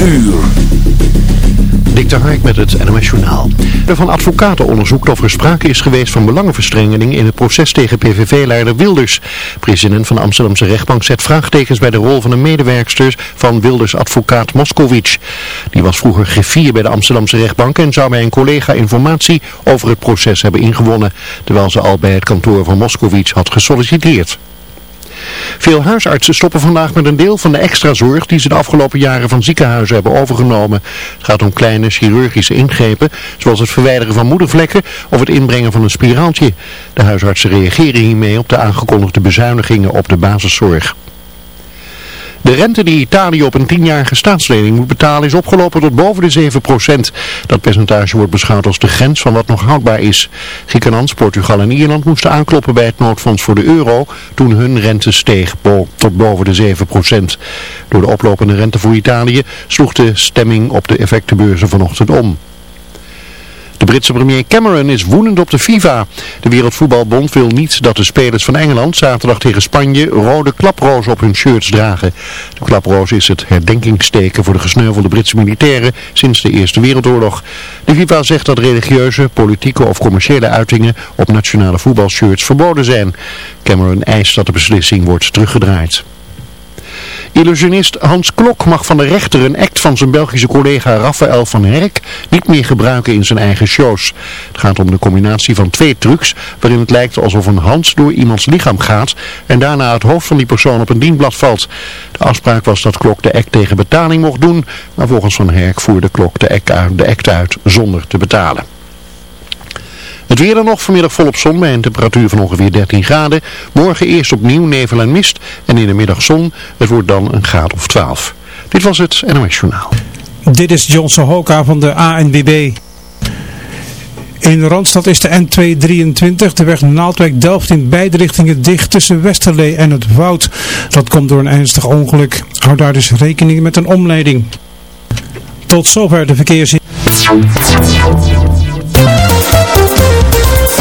uur. Dik Hark met het NMS Journaal. De van advocaten onderzoekt of er sprake is geweest van belangenverstrengeling in het proces tegen PVV-leider Wilders. President van de Amsterdamse rechtbank zet vraagtekens bij de rol van een medewerkster van Wilders advocaat Moskowitz. Die was vroeger griffier bij de Amsterdamse rechtbank en zou bij een collega informatie over het proces hebben ingewonnen, terwijl ze al bij het kantoor van Moskowitz had gesolliciteerd. Veel huisartsen stoppen vandaag met een deel van de extra zorg die ze de afgelopen jaren van ziekenhuizen hebben overgenomen. Het gaat om kleine chirurgische ingrepen, zoals het verwijderen van moedervlekken of het inbrengen van een spiraaltje. De huisartsen reageren hiermee op de aangekondigde bezuinigingen op de basiszorg. De rente die Italië op een tienjarige staatslening moet betalen is opgelopen tot boven de 7%. Dat percentage wordt beschouwd als de grens van wat nog houdbaar is. Griekenland, Portugal en Ierland moesten aankloppen bij het noodfonds voor de euro toen hun rente steeg tot boven de 7%. Door de oplopende rente voor Italië sloeg de stemming op de effectenbeurzen vanochtend om. De Britse premier Cameron is woedend op de FIFA. De Wereldvoetbalbond wil niet dat de spelers van Engeland zaterdag tegen Spanje rode klaproos op hun shirts dragen. De klaproos is het herdenkingsteken voor de gesneuvelde Britse militairen sinds de Eerste Wereldoorlog. De FIFA zegt dat religieuze, politieke of commerciële uitingen op nationale voetbalshirts verboden zijn. Cameron eist dat de beslissing wordt teruggedraaid. Illusionist Hans Klok mag van de rechter een act van zijn Belgische collega Raphaël van Herk niet meer gebruiken in zijn eigen shows. Het gaat om de combinatie van twee trucs waarin het lijkt alsof een hand door iemands lichaam gaat en daarna het hoofd van die persoon op een dienblad valt. De afspraak was dat Klok de act tegen betaling mocht doen, maar volgens Van Herk voerde Klok de act uit, de act uit zonder te betalen. Het weer dan nog, vanmiddag volop zon bij een temperatuur van ongeveer 13 graden. Morgen eerst opnieuw nevel en mist en in de middag zon. Het wordt dan een graad of 12. Dit was het NOS Journaal. Dit is John Sohoka van de ANWB. In Randstad is de N223, de weg Naaldwijk-Delft in beide richtingen dicht tussen Westerlee en het Woud. Dat komt door een ernstig ongeluk. Hou daar dus rekening met een omleiding. Tot zover de verkeersin.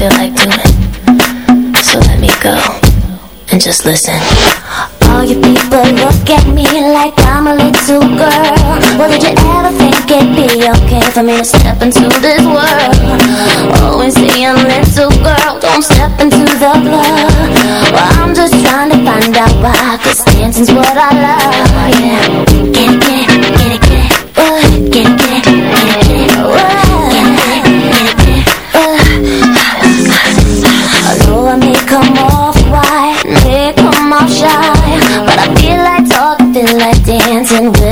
Feel like doing. So let me go and just listen. All you people look at me like I'm a little girl. Well, did you ever think it'd be okay for me to step into this world? Always saying, little girl, don't step into the club. Well, I'm just trying to find out why, cause dancing's what I love. Yeah. Get it, get it, get it, get it. Uh, get it, get it, get it,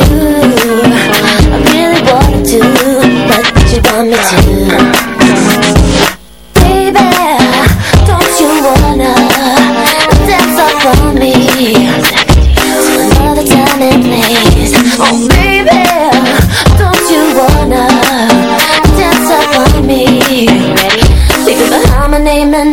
you. I really wanna do what you want me to. Baby, don't you wanna dance up on me? To another time and place. Oh, baby, don't you wanna dance up on me? I'm a name and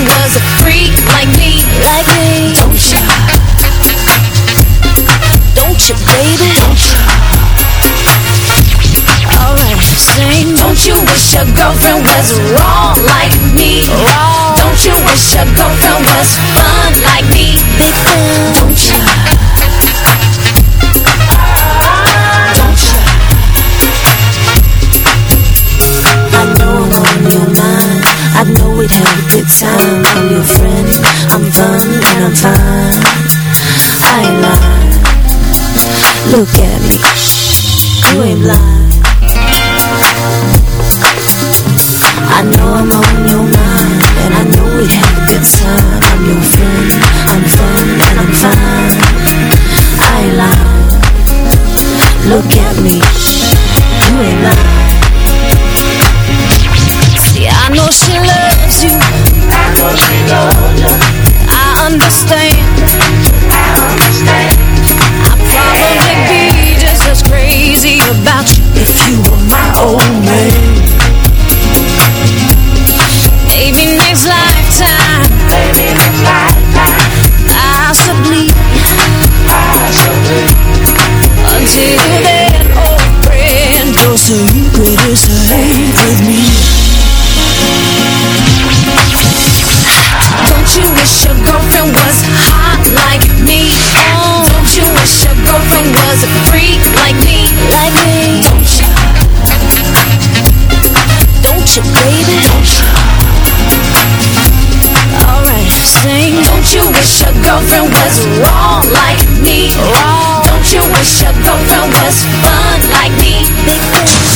was a freak like me, like me. Don't you? Don't you, baby? Don't you? Alright, sing. Don't you wish your girlfriend was wrong like me? Wrong. Don't you wish your girlfriend was fun like me? Be fun. good time. I'm your friend. I'm fun and I'm fine. I ain't lying. Look at me. You ain't lying. I know I'm on your mind, and I know we had a good time. I'm your friend. I'm fun and I'm fine. I ain't lying. Look at me.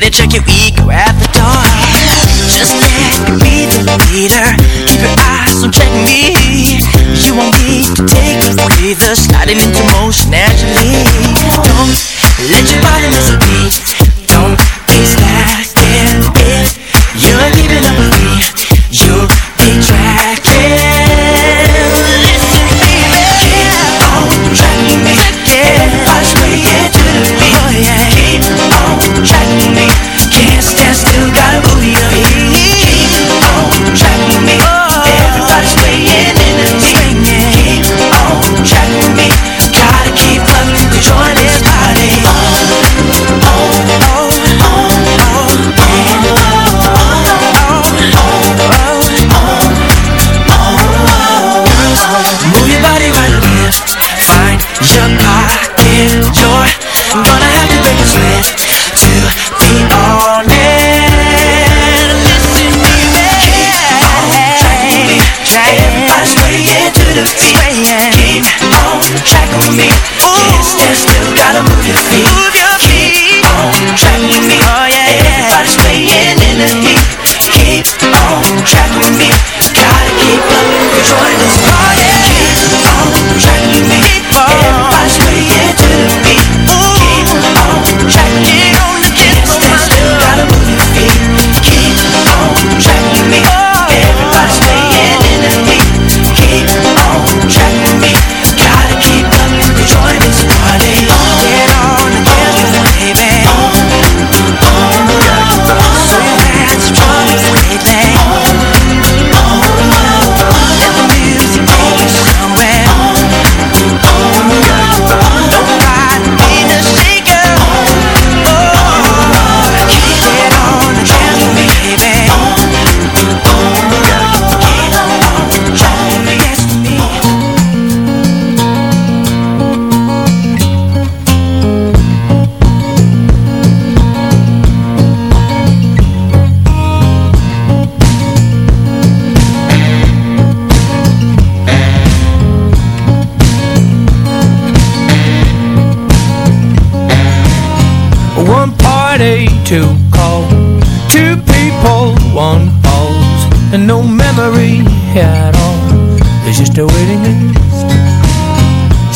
better check your ego.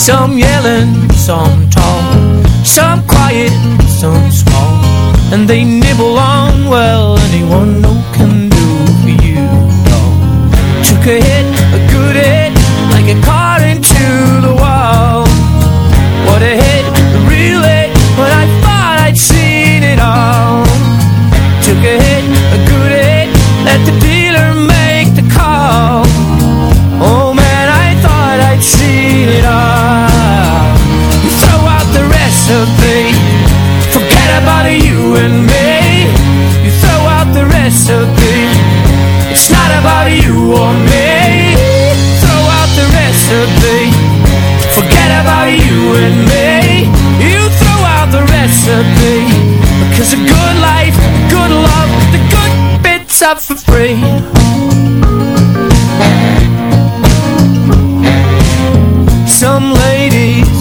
Some yelling, some tall, some quiet, some small. And they nibble on, well, anyone